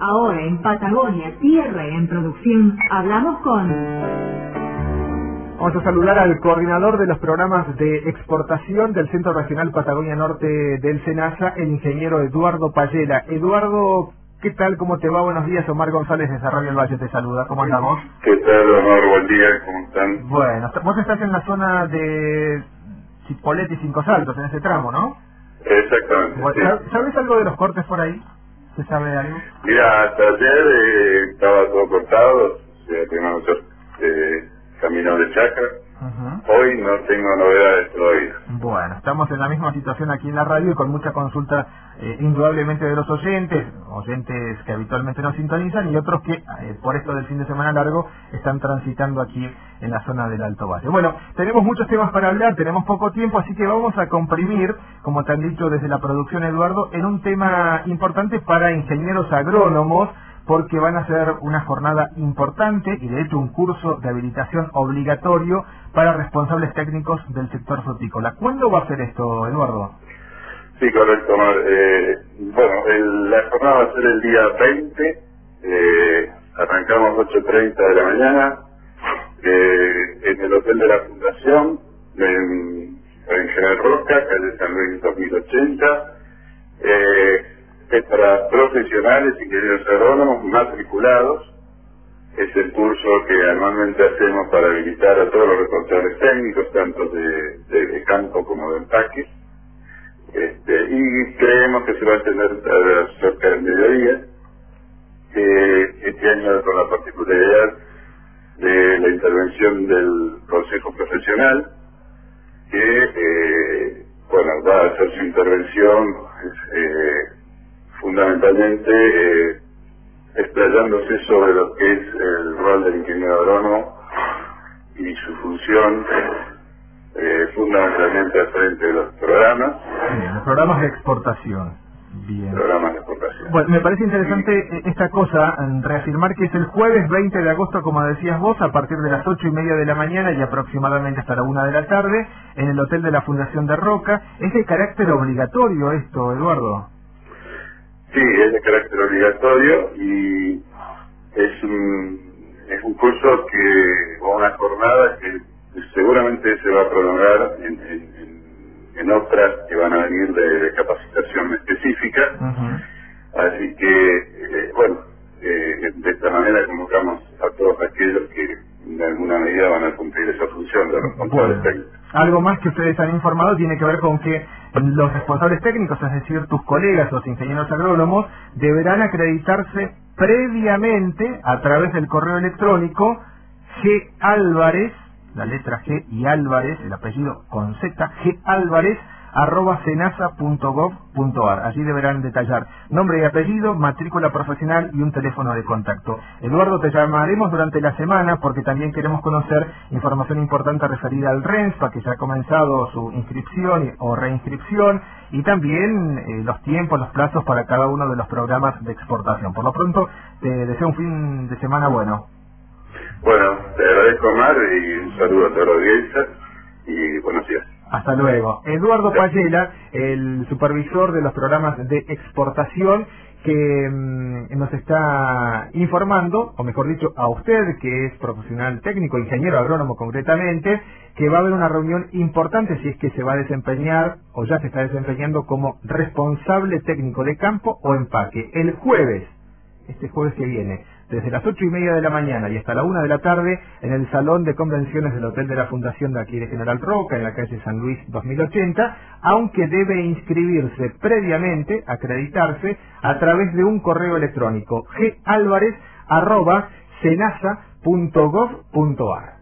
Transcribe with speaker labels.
Speaker 1: Ahora en Patagonia, Tierra y en Producción, hablamos con...
Speaker 2: Vamos a saludar al coordinador de los programas de exportación del Centro Regional Patagonia Norte del SENASA, el ingeniero Eduardo Payela. Eduardo, ¿qué tal? ¿Cómo te va? Buenos días. Omar González de Desarrollo del Valle te saluda. ¿Cómo andamos?
Speaker 3: ¿Qué tal, Omar? Buen día. ¿Cómo están?
Speaker 2: Bueno, vos estás en la zona de Chipolete y Cinco Saltos, en ese tramo, ¿no?
Speaker 3: Exactamente.
Speaker 2: Bueno, ¿Sabes algo de los cortes por ahí? ¿Se sabe algo?
Speaker 3: Mira, hasta ayer eh, estaba todo cortado, o sea, teníamos eh, camino de chacra. Hoy no tengo novedades todavía.
Speaker 2: Bueno, estamos en la misma situación aquí en la radio y con mucha consulta eh, indudablemente de los oyentes, oyentes que habitualmente nos sintonizan y otros que eh, por esto del fin de semana largo están transitando aquí en la zona del Alto Valle. Bueno, tenemos muchos temas para hablar, tenemos poco tiempo, así que vamos a comprimir, como te han dicho desde la producción Eduardo, en un tema importante para ingenieros agrónomos, porque van a ser una jornada importante y de hecho un curso de habilitación obligatorio para responsables técnicos del sector frutícola. ¿Cuándo va a ser esto, Eduardo?
Speaker 3: Sí, correcto. Eh, bueno, la jornada va a ser el día 20, eh, arrancamos 8.30 de la mañana eh, en el Hotel de la Fundación, en, en General Roca, calle San Luis 2080. Para profesionales, ingenieros agrónomos matriculados. Es el curso que anualmente hacemos para habilitar a todos los responsables técnicos, tanto de, campo como de empaque. Este, y creemos que se va a tener cerca del mediodía. este año con la particularidad de la intervención del Consejo Profesional, que eh, bueno, va a hacer su intervención eh, fundamentalmente eh, explayándose sobre lo que es el rol del ingeniero agrónomo y su función eh, fundamentalmente al frente de los programas.
Speaker 2: los programas de exportación. Bien.
Speaker 3: Programas de exportación.
Speaker 2: Bueno, me parece interesante eh, esta cosa, reafirmar que es el jueves 20 de agosto, como decías vos, a partir de las ocho y media de la mañana y aproximadamente hasta la una de la tarde, en el Hotel de la Fundación de Roca. ¿Es de carácter obligatorio esto, Eduardo?
Speaker 3: Sí, es de carácter obligatorio y es un, es un curso que, o una jornada que seguramente se va a prolongar en, en, otras que van a venir de, capacitación específica. Así que, eh, bueno, eh, de esta manera convocamos a todos aquellos que de alguna medida van a cumplir esa función de responsables técnicos.
Speaker 2: Algo más que ustedes han informado tiene que ver con que los responsables técnicos, es decir, tus colegas, los ingenieros agrónomos, deberán acreditarse previamente a través del correo electrónico G Álvarez, la letra G y Álvarez, el apellido con Z, G Álvarez, arroba senasa.gov.ar. Allí deberán detallar nombre y apellido, matrícula profesional y un teléfono de contacto. Eduardo, te llamaremos durante la semana porque también queremos conocer información importante referida al RENSPA, que ya ha comenzado su inscripción o reinscripción, y también eh, los tiempos, los plazos para cada uno de los programas de exportación. Por lo pronto, te deseo un fin de semana bueno.
Speaker 3: Bueno, te agradezco, Mar, y un saludo a toda la audiencia, y buenos días.
Speaker 2: Hasta luego. Eduardo Payela, el supervisor de los programas de exportación, que mm, nos está informando, o mejor dicho, a usted, que es profesional técnico, ingeniero agrónomo concretamente, que va a haber una reunión importante si es que se va a desempeñar o ya se está desempeñando como responsable técnico de campo o empaque. El jueves, este jueves que viene, desde las ocho y media de la mañana y hasta la una de la tarde en el Salón de Convenciones del Hotel de la Fundación de aquí General Roca, en la calle San Luis 2080, aunque debe inscribirse previamente, acreditarse, a través de un correo electrónico galvarez.senasa.gov.ar.